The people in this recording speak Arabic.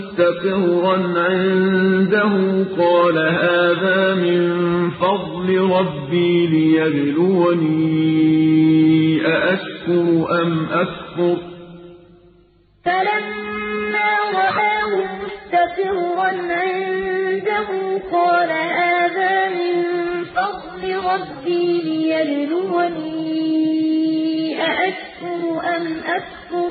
وَمَن رَبِّي غَنِيٌّ كَرِيمٌ قَالَ عِندَهُ عِلْمٌ مِّنَ بِهِ قَبْلَ أَن يَرْتَدَّ إِلَيْكَ طَرْفُكَ ۚ فَلَمَّا رَآهُ مُسْتَقِرًّا عِندَهُ قَالَ هَٰذَا مِن فَضْلِ رَبِّي لِيَبْلُوَنِي أَأَشْكُرُ أَمْ أَكْفُرُ ۖ؟